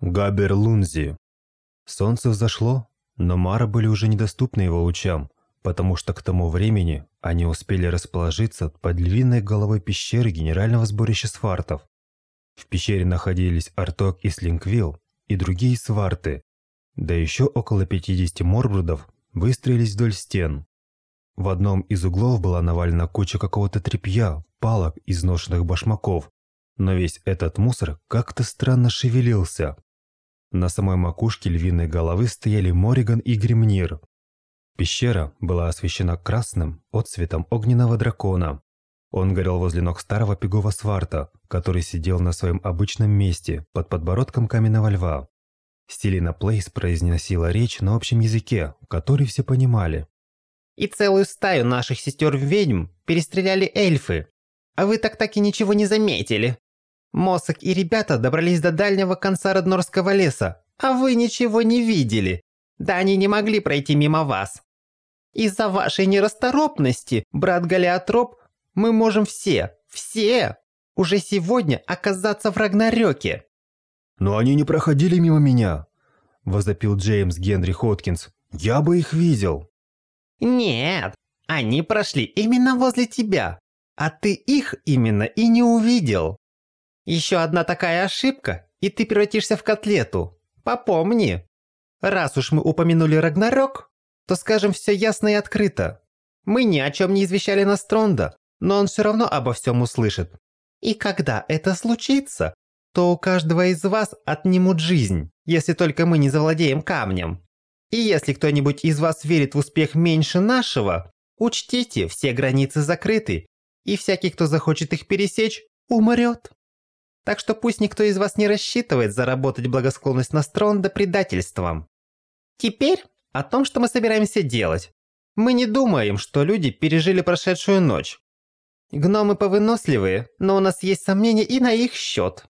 Габер Лунзи. Солнце взошло, но Мара были уже недоступны его лучам, потому что к тому времени они успели расположиться под львиной головой пещеры генерального сборища свартов. В пещере находились Арток и Слинквилл и другие сварты, да еще около 50 морбрудов выстроились вдоль стен. В одном из углов была навалена куча какого-то тряпья, палок, изношенных башмаков, но весь этот мусор как-то странно шевелился. На самой макушке львиной головы стояли Мориган и Гремнир. Пещера была освещена красным отцветом огненного дракона. Он горел возле ног старого пегого сварта, который сидел на своем обычном месте, под подбородком каменного льва. Стилина Плейс произносила речь на общем языке, который все понимали. «И целую стаю наших сестер-ведьм перестреляли эльфы. А вы так-так и ничего не заметили. Мосок и ребята добрались до дальнего конца Роднорского леса, а вы ничего не видели. Да они не могли пройти мимо вас. Из-за вашей нерасторопности, брат Галиотроп, мы можем все, все, уже сегодня оказаться в Рагнарёке. «Но они не проходили мимо меня», – возопил Джеймс Генри Хоткинс. «Я бы их видел». «Нет, они прошли именно возле тебя, а ты их именно и не увидел. Еще одна такая ошибка, и ты превратишься в котлету. Попомни. Раз уж мы упомянули Рагнарёк, то скажем все ясно и открыто. Мы ни о чем не извещали Настронда, но он все равно обо всем услышит. И когда это случится, то у каждого из вас отнимут жизнь, если только мы не завладеем камнем. И если кто-нибудь из вас верит в успех меньше нашего, учтите, все границы закрыты, и всякий, кто захочет их пересечь, умрет. Так что пусть никто из вас не рассчитывает заработать благосклонность Настронда предательством. Теперь о том, что мы собираемся делать. Мы не думаем, что люди пережили прошедшую ночь. Гномы повыносливые, но у нас есть сомнения и на их счет.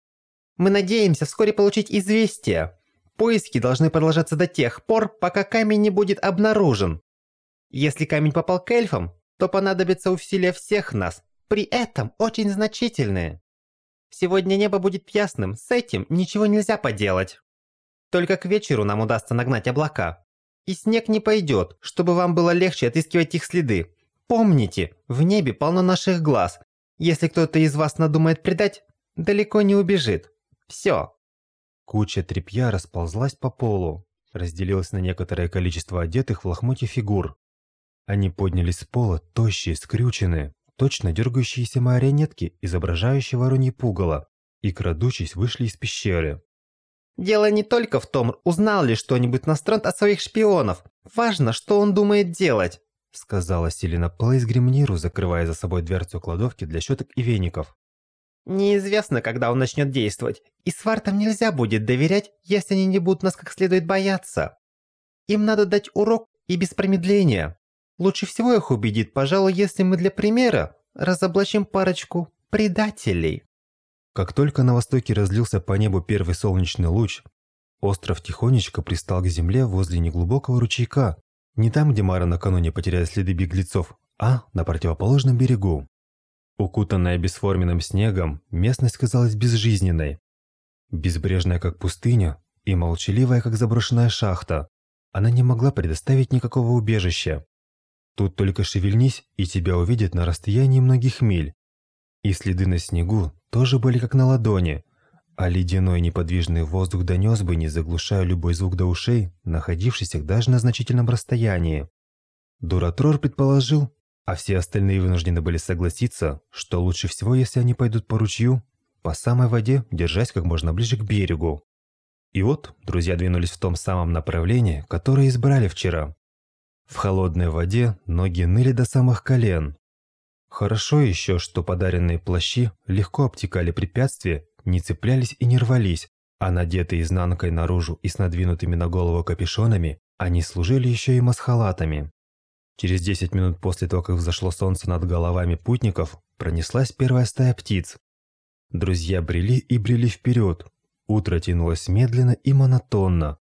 Мы надеемся вскоре получить известие. Поиски должны продолжаться до тех пор, пока камень не будет обнаружен. Если камень попал к эльфам, то понадобится усилия всех нас, при этом очень значительные. Сегодня небо будет ясным, с этим ничего нельзя поделать. Только к вечеру нам удастся нагнать облака. И снег не пойдет, чтобы вам было легче отыскивать их следы. Помните, в небе полно наших глаз. Если кто-то из вас надумает предать, далеко не убежит. Все. Куча тряпья расползлась по полу, разделилась на некоторое количество одетых в лохмотья фигур. Они поднялись с пола, тощие, скрюченные, точно дергающиеся марионетки, изображающие воронье пугало, и, крадучись, вышли из пещеры. «Дело не только в том, узнал ли что-нибудь Настронт от своих шпионов. Важно, что он думает делать», сказала Селина Плейс Гремниру, закрывая за собой дверцу кладовки для щеток и веников. «Неизвестно, когда он начнет действовать, и свартам нельзя будет доверять, если они не будут нас как следует бояться. Им надо дать урок и без промедления. Лучше всего их убедит, пожалуй, если мы для примера разоблачим парочку предателей. Как только на востоке разлился по небу первый солнечный луч, остров тихонечко пристал к земле возле неглубокого ручейка, не там, где Мара накануне потеряла следы беглецов, а на противоположном берегу. Укутанная бесформенным снегом, местность казалась безжизненной. Безбрежная, как пустыня, и молчаливая, как заброшенная шахта. Она не могла предоставить никакого убежища. Тут только шевельнись, и тебя увидят на расстоянии многих миль. И следы на снегу тоже были как на ладони, а ледяной неподвижный воздух донес бы, не заглушая любой звук до ушей, находившийся даже на значительном расстоянии. Дуратрор предположил, а все остальные вынуждены были согласиться, что лучше всего, если они пойдут по ручью, по самой воде, держась как можно ближе к берегу. И вот друзья двинулись в том самом направлении, которое избрали вчера. В холодной воде ноги ныли до самых колен. Хорошо еще, что подаренные плащи легко обтекали препятствия, не цеплялись и не рвались, а надетые изнанкой наружу и с надвинутыми на голову капюшонами, они служили еще и масхалатами. Через 10 минут после того, как взошло солнце над головами путников, пронеслась первая стая птиц. Друзья брели и брели вперед. Утро тянулось медленно и монотонно.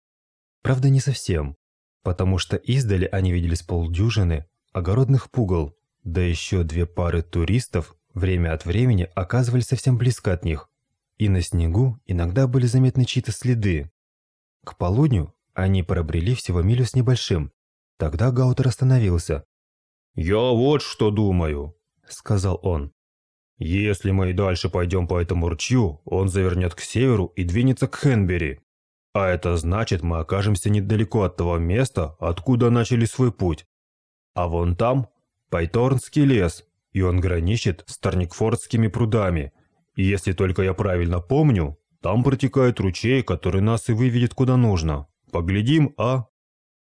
Правда, не совсем потому что издали они видели с полдюжины огородных пугал, да еще две пары туристов время от времени оказывались совсем близко от них. и на снегу иногда были заметны чьи-то следы. К полудню они пробрели всего милю с небольшим. Тогда Гаутер остановился. «Я вот что думаю», — сказал он. «Если мы и дальше пойдем по этому ручью, он завернет к северу и двинется к Хенбери. А это значит, мы окажемся недалеко от того места, откуда начали свой путь. А вон там Пайторнский лес, и он граничит с Тарникфордскими прудами. И если только я правильно помню, там протекает ручей, который нас и выведет куда нужно. Поглядим, а...»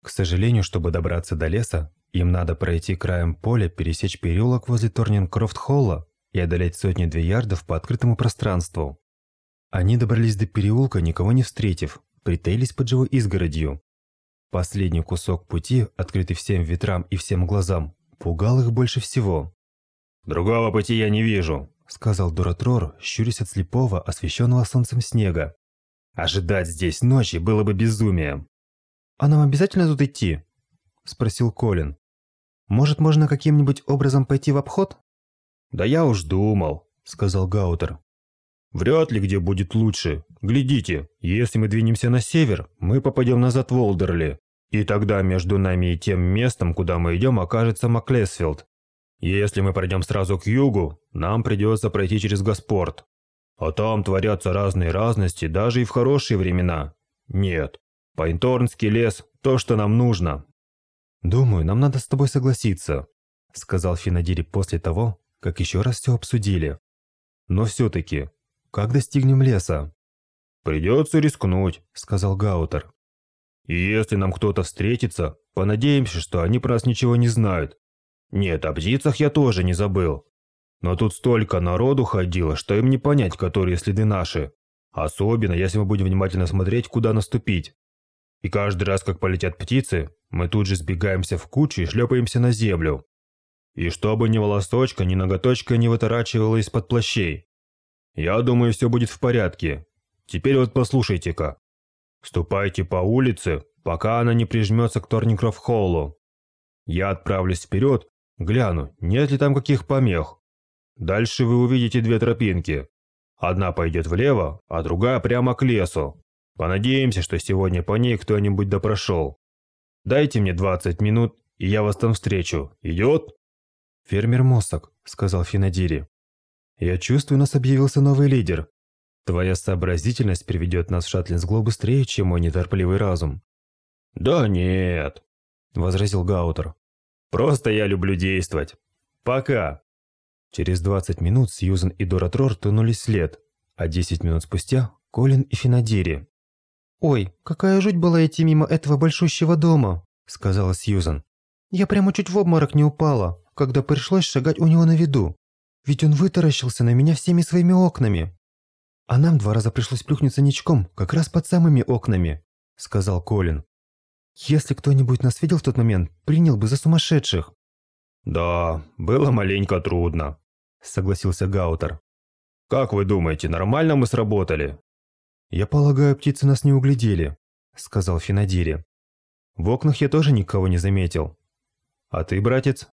К сожалению, чтобы добраться до леса, им надо пройти краем поля, пересечь переулок возле Торнингкрофт-холла и одолеть сотни-две ярдов по открытому пространству. Они добрались до переулка, никого не встретив, притаились под живой изгородью. Последний кусок пути, открытый всем ветрам и всем глазам, пугал их больше всего. «Другого пути я не вижу», — сказал Дуратрор, щурясь от слепого, освещенного солнцем снега. «Ожидать здесь ночи было бы безумием». «А нам обязательно тут идти?» – спросил Колин. «Может, можно каким-нибудь образом пойти в обход?» «Да я уж думал», – сказал Гаутер. «Вряд ли где будет лучше. Глядите, если мы двинемся на север, мы попадем назад в Олдерли. И тогда между нами и тем местом, куда мы идем, окажется Маклесфилд. Если мы пройдем сразу к югу, нам придется пройти через Госпорт. А там творятся разные разности, даже и в хорошие времена. Нет, Пайнторнский лес – то, что нам нужно. «Думаю, нам надо с тобой согласиться», – сказал Финадири после того, как еще раз все обсудили. «Но все-таки, как достигнем леса?» «Придется рискнуть», – сказал Гаутер. «И если нам кто-то встретится, понадеемся, что они про нас ничего не знают. Нет, о птицах я тоже не забыл. Но тут столько народу ходило, что им не понять, которые следы наши. Особенно, если мы будем внимательно смотреть, куда наступить. И каждый раз, как полетят птицы, мы тут же сбегаемся в кучу и шлепаемся на землю. И чтобы ни волосочка, ни ноготочка не выторачивало из-под плащей. Я думаю, все будет в порядке. Теперь вот послушайте-ка. Ступайте по улице, пока она не прижмется к Торникроф-холлу. Я отправлюсь вперед, гляну, нет ли там каких помех. Дальше вы увидите две тропинки. Одна пойдет влево, а другая прямо к лесу. Понадеемся, что сегодня по ней кто-нибудь допрошел. Дайте мне 20 минут, и я вас там встречу. Идет?» «Фермер Мосок», — сказал Финадири. «Я чувствую, у нас объявился новый лидер. Твоя сообразительность приведет нас в Шатлинсгло быстрее, чем мой неторпливый разум». «Да нет», — возразил Гаутер. «Просто я люблю действовать. Пока». Через 20 минут Сьюзен и Дора Трор тянулись след, а 10 минут спустя – Колин и Финадири. «Ой, какая жуть была идти мимо этого большущего дома», – сказала Сьюзан. «Я прямо чуть в обморок не упала, когда пришлось шагать у него на виду. Ведь он вытаращился на меня всеми своими окнами. А нам два раза пришлось плюхнуться ничком, как раз под самыми окнами», – сказал Колин. «Если кто-нибудь нас видел в тот момент, принял бы за сумасшедших». «Да, было маленько трудно», согласился Гаутер. «Как вы думаете, нормально мы сработали?» «Я полагаю, птицы нас не углядели», — сказал Финадири. «В окнах я тоже никого не заметил. А ты, братец?»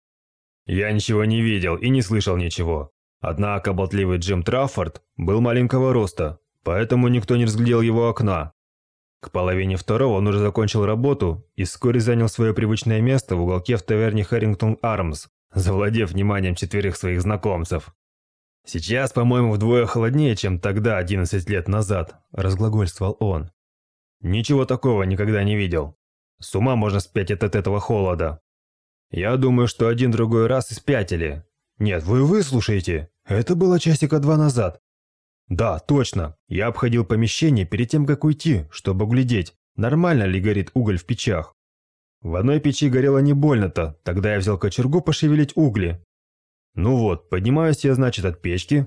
«Я ничего не видел и не слышал ничего. Однако болтливый Джим Траффорд был маленького роста, поэтому никто не разглядел его окна. К половине второго он уже закончил работу и вскоре занял свое привычное место в уголке в таверне Харрингтон Армс, завладев вниманием четверых своих знакомцев. «Сейчас, по-моему, вдвое холоднее, чем тогда, 11 лет назад», – разглагольствовал он. «Ничего такого никогда не видел. С ума можно спять от этого холода. Я думаю, что один-другой раз и спятили. Нет, вы выслушайте. Это было часика два назад. Да, точно. Я обходил помещение перед тем, как уйти, чтобы углядеть, нормально ли горит уголь в печах. В одной печи горело не больно-то, тогда я взял кочергу пошевелить угли. Ну вот, поднимаюсь я, значит, от печки.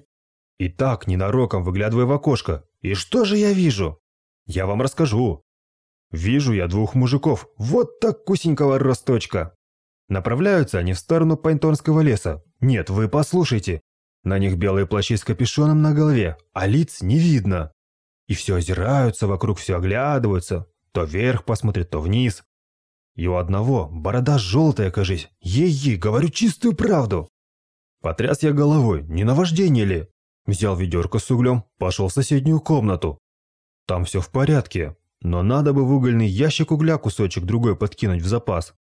И так, ненароком выглядываю в окошко. И что же я вижу? Я вам расскажу. Вижу я двух мужиков, вот так кусенького росточка. Направляются они в сторону Пайнтонского леса. Нет, вы послушайте. На них белые плащи с капюшоном на голове, а лиц не видно. И все озираются, вокруг все оглядываются. То вверх посмотрят, то вниз. И у одного борода желтая, кажись. Ей-ей, говорю чистую правду. Потряс я головой, не наваждение ли? Взял ведерко с углем, пошел в соседнюю комнату. Там все в порядке, но надо бы в угольный ящик угля кусочек другой подкинуть в запас.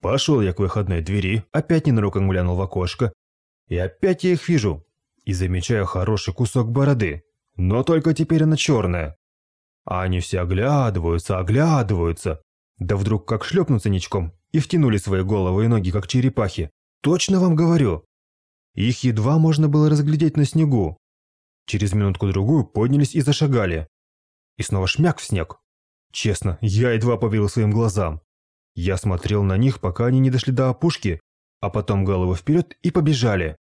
Пошел я к выходной двери, опять ненароком глянул в окошко. И опять я их вижу. И замечаю хороший кусок бороды. Но только теперь она черная. А они все оглядываются, оглядываются. Да вдруг как шлепнутся ничком и втянули свои головы и ноги, как черепахи. Точно вам говорю. Их едва можно было разглядеть на снегу. Через минутку-другую поднялись и зашагали. И снова шмяк в снег. Честно, я едва поверил своим глазам. Я смотрел на них, пока они не дошли до опушки, а потом голову вперед и побежали.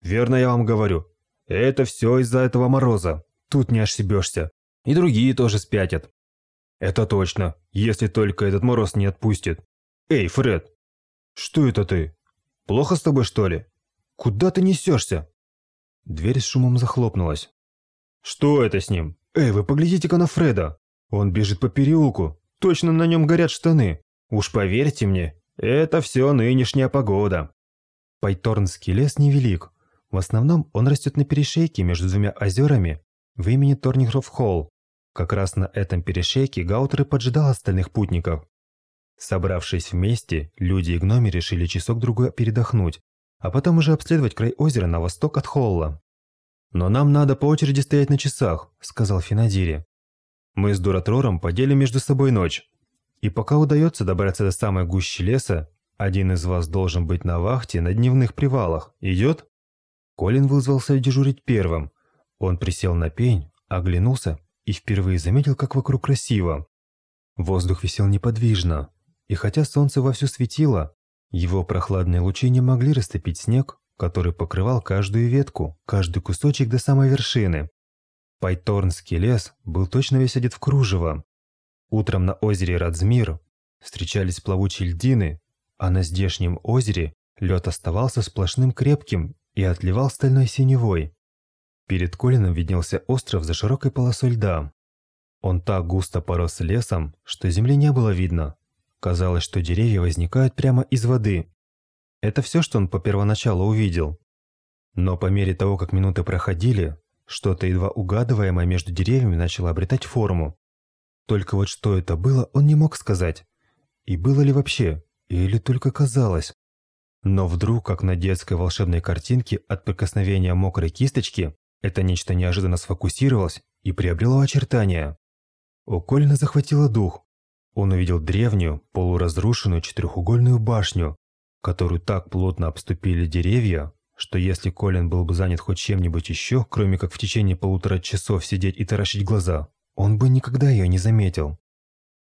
Верно я вам говорю, это все из-за этого мороза. Тут не ошибешься. И другие тоже спятят. Это точно, если только этот мороз не отпустит. Эй, Фред! Что это ты? Плохо с тобой, что ли? Куда ты несешься? Дверь с шумом захлопнулась. Что это с ним? Эй, вы поглядите-ка на Фреда. Он бежит по переулку. Точно на нем горят штаны. Уж поверьте мне, это все нынешняя погода. Пайторнский лес невелик. В основном он растет на перешейке между двумя озерами в имени Торнихров-Холл. Как раз на этом перешейке Гаутер и поджидал остальных путников. Собравшись вместе, люди и гноми решили часок-другой передохнуть, а потом уже обследовать край озера на восток от Холла. «Но нам надо по очереди стоять на часах», – сказал Финадири. «Мы с Дуратрором поделим между собой ночь. И пока удается добраться до самой гущи леса, один из вас должен быть на вахте на дневных привалах. Идет?» Колин вызвался дежурить первым. Он присел на пень, оглянулся и впервые заметил, как вокруг красиво. Воздух висел неподвижно, и хотя солнце вовсю светило, его прохладные лучи не могли растопить снег, который покрывал каждую ветку, каждый кусочек до самой вершины. Пайторнский лес был точно весь одет в кружево, Утром на озере Радзмир встречались плавучие льдины, а на здешнем озере лед оставался сплошным крепким и отливал стальной синевой. Перед Колином виднелся остров за широкой полосой льда. Он так густо порос лесом, что земли не было видно. Казалось, что деревья возникают прямо из воды. Это все, что он по первоначалу увидел. Но по мере того, как минуты проходили, что-то едва угадываемое между деревьями начало обретать форму. Только вот что это было, он не мог сказать. И было ли вообще, или только казалось. Но вдруг, как на детской волшебной картинке от прикосновения мокрой кисточки, это нечто неожиданно сфокусировалось и приобрело очертания. У Колина захватило дух. Он увидел древнюю, полуразрушенную четырехугольную башню, которую так плотно обступили деревья, что если Колин был бы занят хоть чем-нибудь еще, кроме как в течение полутора часов сидеть и таращить глаза, он бы никогда ее не заметил.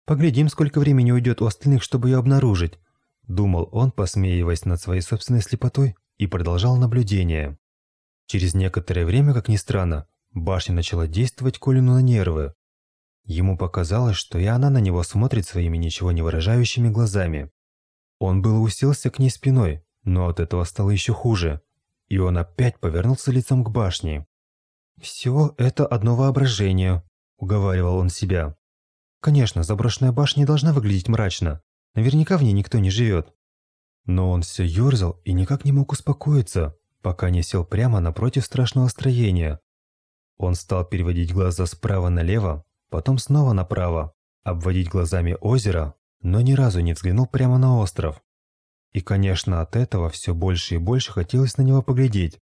«Поглядим, сколько времени уйдет у остальных, чтобы ее обнаружить», думал он, посмеиваясь над своей собственной слепотой, и продолжал наблюдение. Через некоторое время, как ни странно, башня начала действовать Колину на нервы. Ему показалось, что и она на него смотрит своими ничего не выражающими глазами. Он было уселся к ней спиной, но от этого стало еще хуже, и он опять повернулся лицом к башне. «Все это одно воображение», уговаривал он себя. Конечно, заброшенная башня должна выглядеть мрачно. Наверняка в ней никто не живет. Но он все ерзал и никак не мог успокоиться, пока не сел прямо напротив страшного строения. Он стал переводить глаза справа налево, потом снова направо, обводить глазами озеро, но ни разу не взглянул прямо на остров. И, конечно, от этого все больше и больше хотелось на него поглядеть.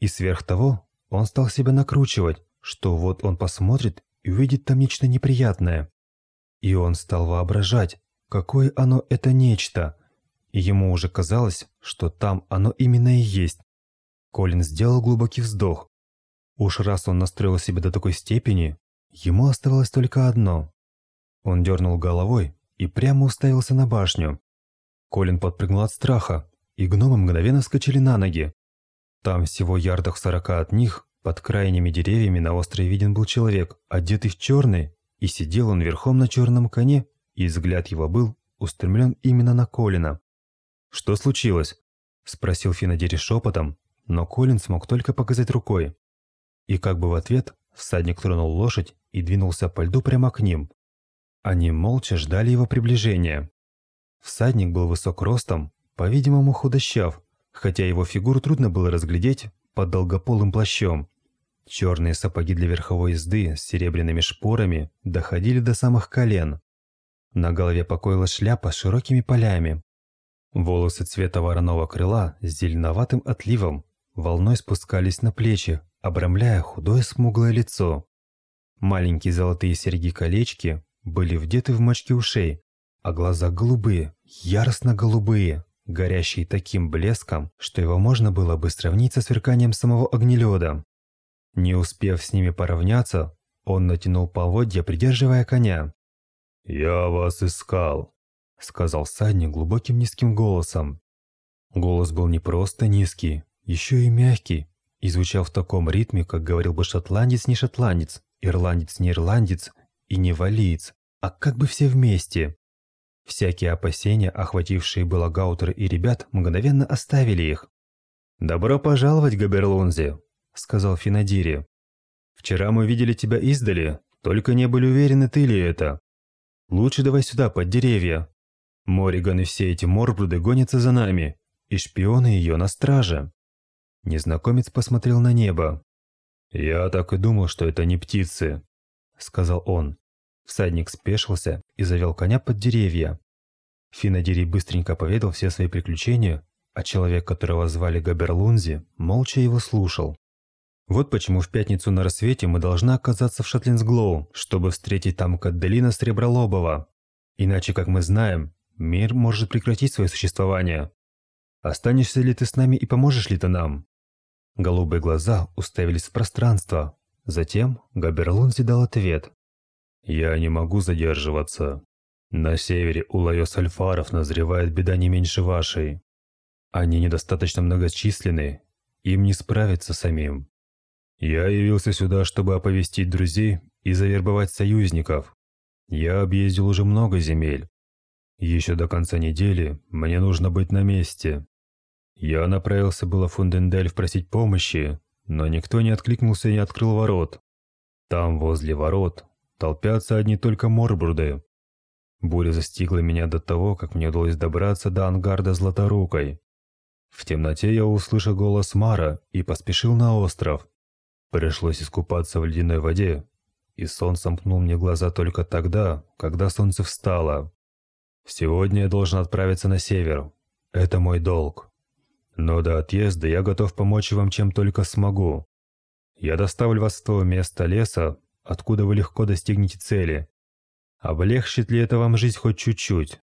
И сверх того, он стал себя накручивать, что вот он посмотрит и увидит там нечто неприятное. И он стал воображать, какое оно это нечто. И ему уже казалось, что там оно именно и есть. Колин сделал глубокий вздох. Уж раз он настроил себя до такой степени, ему оставалось только одно. Он дернул головой и прямо уставился на башню. Колин подпрыгнул от страха, и гномы мгновенно вскочили на ноги. Там всего ярдах сорока от них под крайними деревьями на острове виден был человек, одетый в черный, и сидел он верхом на черном коне, и взгляд его был устремлен именно на Колина. «Что случилось?» – спросил Финадири шепотом, но Колин смог только показать рукой. И как бы в ответ всадник тронул лошадь и двинулся по льду прямо к ним. Они молча ждали его приближения. Всадник был высок ростом, по-видимому худощав, хотя его фигуру трудно было разглядеть под долгополым плащом. Черные сапоги для верховой езды с серебряными шпорами доходили до самых колен. На голове покоилась шляпа с широкими полями. Волосы цвета вороного крыла с зеленоватым отливом волной спускались на плечи, обрамляя худое смуглое лицо. Маленькие золотые серьги-колечки были вдеты в мочки ушей, а глаза голубые, яростно-голубые, горящие таким блеском, что его можно было бы сравнить со сверканием самого огнелёда. Не успев с ними поравняться, он натянул поводья, придерживая коня. «Я вас искал», — сказал всадник глубоким низким голосом. Голос был не просто низкий, еще и мягкий, и звучал в таком ритме, как говорил бы шотландец не шотландец, ирландец не ирландец и не валиец, а как бы все вместе. Всякие опасения, охватившие было Гаутер и ребят, мгновенно оставили их. «Добро пожаловать, Габерлунзи», — сказал Финадири. «Вчера мы видели тебя издали, только не были уверены, ты ли это. Лучше давай сюда, под деревья. Мориган и все эти морбруды гонятся за нами, и шпионы ее на страже». Незнакомец посмотрел на небо. «Я так и думал, что это не птицы», — сказал он. Всадник спешился и завел коня под деревья. Финадири быстренько поведал все свои приключения, а человек, которого звали Габерлунзи, молча его слушал. Вот почему в пятницу на рассвете мы должны оказаться в Шатлинсглоу, чтобы встретить там Кадделина Сребролобова. Иначе, как мы знаем, мир может прекратить свое существование. Останешься ли ты с нами и поможешь ли ты нам?» Голубые глаза уставились в пространство. Затем Габерлунзи дал ответ. «Я не могу задерживаться. На севере у Лайос-Альфаров назревает беда не меньше вашей. Они недостаточно многочисленны, им не справиться самим. Я явился сюда, чтобы оповестить друзей и завербовать союзников. Я объездил уже много земель. Еще до конца недели мне нужно быть на месте. Я направился было в Фундендель просить помощи, но никто не откликнулся и не открыл ворот. Там, возле ворот, толпятся одни только морбруды. Буря застигла меня до того, как мне удалось добраться до ангарда Златорукой. В темноте я услышал голос Мара и поспешил на остров. Пришлось искупаться в ледяной воде, и сон сомкнул мне глаза только тогда, когда солнце встало. Сегодня я должен отправиться на север. Это мой долг. Но до отъезда я готов помочь вам чем только смогу. Я доставлю вас в то место леса, откуда вы легко достигнете цели. Облегчит ли это вам жизнь хоть чуть-чуть?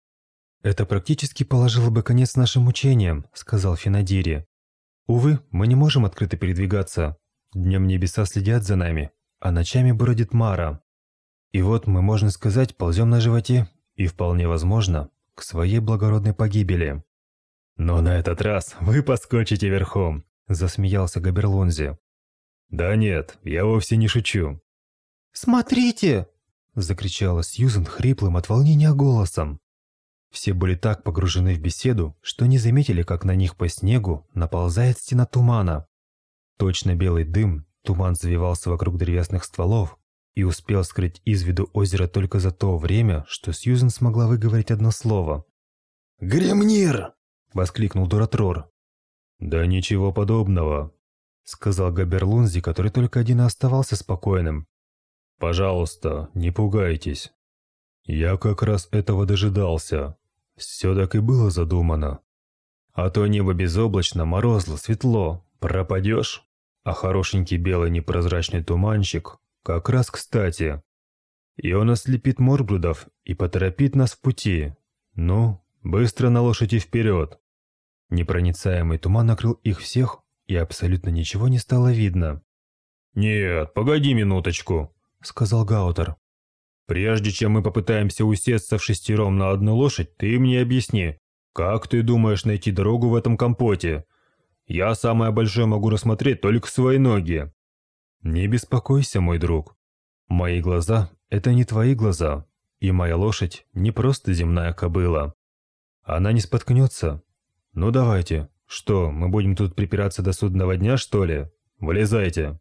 «Это практически положило бы конец нашим мучениям», — сказал Финадири. «Увы, мы не можем открыто передвигаться. Днем небеса следят за нами, а ночами бродит Мара. И вот мы, можно сказать, ползем на животе и, вполне возможно, к своей благородной погибели. «Но на этот раз вы поскочите верхом», – засмеялся Габерлонзи. «Да нет, я вовсе не шучу». «Смотрите!» – закричала Сьюзен хриплым от волнения голосом. Все были так погружены в беседу, что не заметили, как на них по снегу наползает стена тумана. Точно белый дым, туман завивался вокруг древесных стволов и успел скрыть из виду озеро только за то время, что Сьюзен смогла выговорить одно слово. «Гремнир!» – воскликнул Дуратрор. «Да ничего подобного», – сказал Габерлунзи, который только один и оставался спокойным. «Пожалуйста, не пугайтесь. Я как раз этого дожидался. Все так и было задумано. А то небо безоблачно, морозло, светло, Пропадешь, а хорошенький белый непрозрачный туманчик как раз кстати. И он ослепит морблюдов и поторопит нас в пути. Ну, быстро на лошади вперед. Непроницаемый туман накрыл их всех, и абсолютно ничего не стало видно. «Нет, погоди минуточку», — сказал Гаутер. «Прежде чем мы попытаемся усесться в шестером на одну лошадь, ты мне объясни, как ты думаешь найти дорогу в этом компоте? Я самое большое могу рассмотреть только свои ноги. Не беспокойся, мой друг. Мои глаза – это не твои глаза, и моя лошадь не просто земная кобыла. Она не споткнется. Ну давайте, что, мы будем тут припираться до судного дня, что ли? Вылезайте.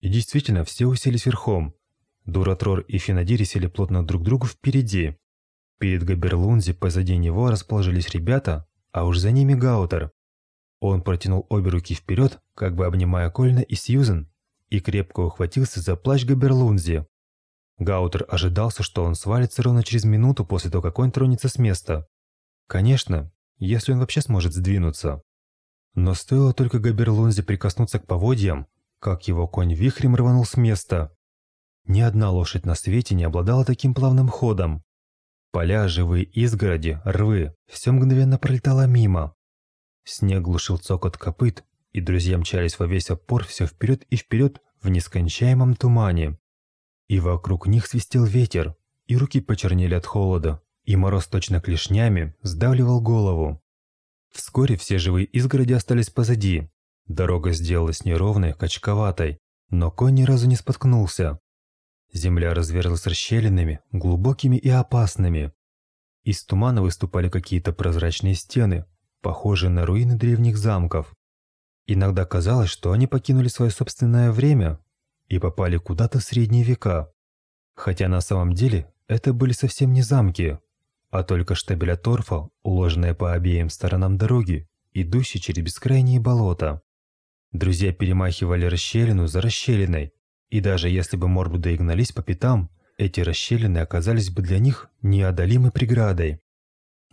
И действительно, все уселись верхом. Дуратрор и Финадири сели плотно друг к другу впереди. Перед Габерлунзи позади него расположились ребята, а уж за ними Гаутер. Он протянул обе руки вперед, как бы обнимая Кольна и Сьюзен, и крепко ухватился за плащ Габерлунзи. Гаутер ожидался, что он свалится ровно через минуту после того, как он тронется с места. Конечно, если он вообще сможет сдвинуться. Но стоило только Габерлунзе прикоснуться к поводьям, как его конь вихрем рванул с места. Ни одна лошадь на свете не обладала таким плавным ходом. Поля, живые изгороди, рвы – все мгновенно пролетало мимо. Снег глушил цокот копыт, и друзья мчались во весь опор все вперед и вперед в нескончаемом тумане. И вокруг них свистел ветер, и руки почернели от холода, и мороз точно клешнями сдавливал голову. Вскоре все живые изгороди остались позади. Дорога сделалась неровной, качковатой, но конь ни разу не споткнулся. Земля разверзлась расщелинами, глубокими и опасными. Из тумана выступали какие-то прозрачные стены, похожие на руины древних замков. Иногда казалось, что они покинули свое собственное время и попали куда-то в средние века. Хотя на самом деле это были совсем не замки, а только штабеля торфа, уложенные по обеим сторонам дороги, идущие через бескрайние болота. Друзья перемахивали расщелину за расщелиной, и даже если бы Морбуды и гнались по пятам, эти расщелины оказались бы для них неодолимой преградой.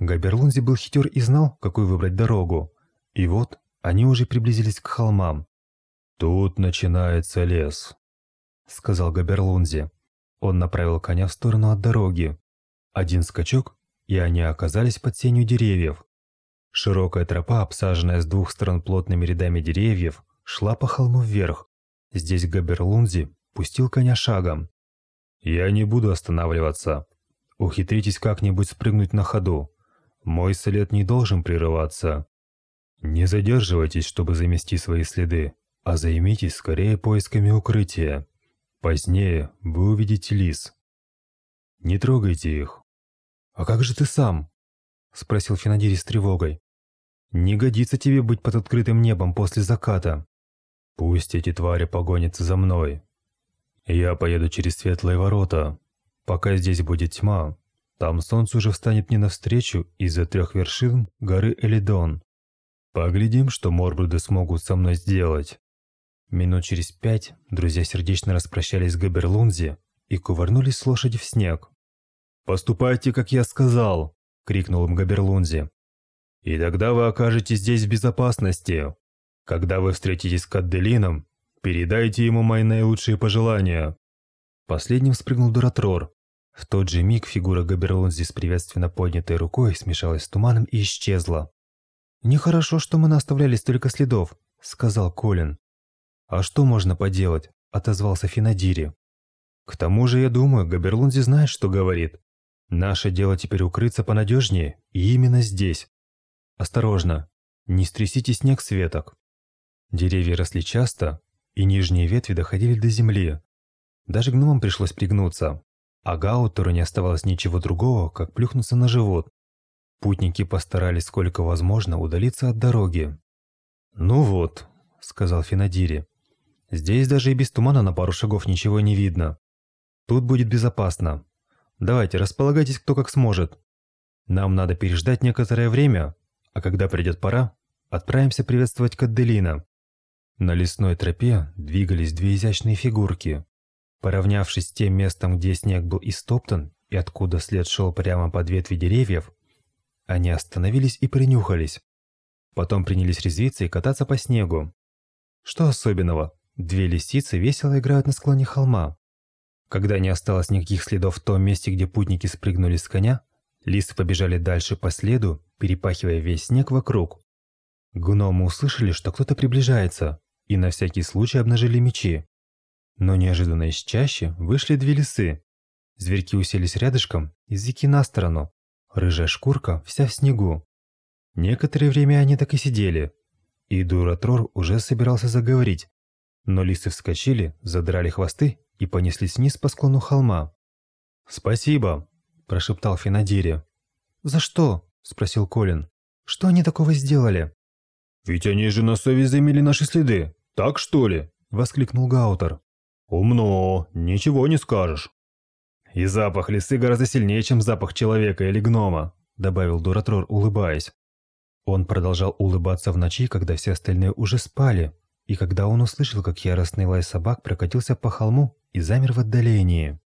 Габерлунзи был хитер и знал, какую выбрать дорогу. И вот они уже приблизились к холмам. «Тут начинается лес», — сказал Габерлунзи. Он направил коня в сторону от дороги. Один скачок, и они оказались под сенью деревьев. Широкая тропа, обсаженная с двух сторон плотными рядами деревьев, шла по холму вверх, Здесь Габерлунзи пустил коня шагом. «Я не буду останавливаться. Ухитритесь как-нибудь спрыгнуть на ходу. Мой след не должен прерываться. Не задерживайтесь, чтобы замести свои следы, а займитесь скорее поисками укрытия. Позднее вы увидите лис. Не трогайте их». «А как же ты сам?» – спросил Финадири с тревогой. «Не годится тебе быть под открытым небом после заката. Пусть эти твари погонятся за мной. Я поеду через светлые ворота. Пока здесь будет тьма, там солнце уже встанет мне навстречу из-за трех вершин горы Элидон. Поглядим, что Морбруды смогут со мной сделать. Минут через пять друзья сердечно распрощались с Габерлунзи и кувырнулись с лошади в снег. «Поступайте, как я сказал!» – крикнул им Габерлунзи. «И тогда вы окажетесь здесь в безопасности!» Когда вы встретитесь с Кадделином, передайте ему мои наилучшие пожелания». Последним спрыгнул Дуратрор. В тот же миг фигура Габерлонзи с приветственно поднятой рукой смешалась с туманом и исчезла. «Нехорошо, что мы наставляли столько следов», — сказал Колин. «А что можно поделать?» — отозвался Финадири. «К тому же, я думаю, Габерлунзи знает, что говорит. Наше дело теперь укрыться понадежнее, и именно здесь. Осторожно, не стрясите снег с веток». Деревья росли часто, и нижние ветви доходили до земли. Даже гномам пришлось пригнуться, а Гаутеру не оставалось ничего другого, как плюхнуться на живот. Путники постарались сколько возможно удалиться от дороги. «Ну вот», — сказал Финадири, — «здесь даже и без тумана на пару шагов ничего не видно. Тут будет безопасно. Давайте, располагайтесь кто как сможет. Нам надо переждать некоторое время, а когда придет пора, отправимся приветствовать Кадделина. На лесной тропе двигались две изящные фигурки. Поравнявшись с тем местом, где снег был истоптан и откуда след шел прямо под ветви деревьев, они остановились и принюхались. Потом принялись резвиться и кататься по снегу. Что особенного? Две лисицы весело играют на склоне холма. Когда не осталось никаких следов в том месте, где путники спрыгнули с коня, лисы побежали дальше по следу, перепахивая весь снег вокруг. Гномы услышали, что кто-то приближается, и на всякий случай обнажили мечи. Но неожиданно из чаще вышли две лисы. Зверьки уселись рядышком и зики на сторону. Рыжая шкурка вся в снегу. Некоторое время они так и сидели. И Дуратрор уже собирался заговорить. Но лисы вскочили, задрали хвосты и понеслись вниз по склону холма. «Спасибо», – прошептал Финадири. «За что?» – спросил Колин. «Что они такого сделали?» «Ведь они же на совесть замели наши следы. Так что ли?» – воскликнул Гаутер. «Умно, ничего не скажешь». «И запах лисы гораздо сильнее, чем запах человека или гнома», – добавил Дуратрор, улыбаясь. Он продолжал улыбаться в ночи, когда все остальные уже спали, И когда он услышал, как яростный лай собак прокатился по холму и замер в отдалении.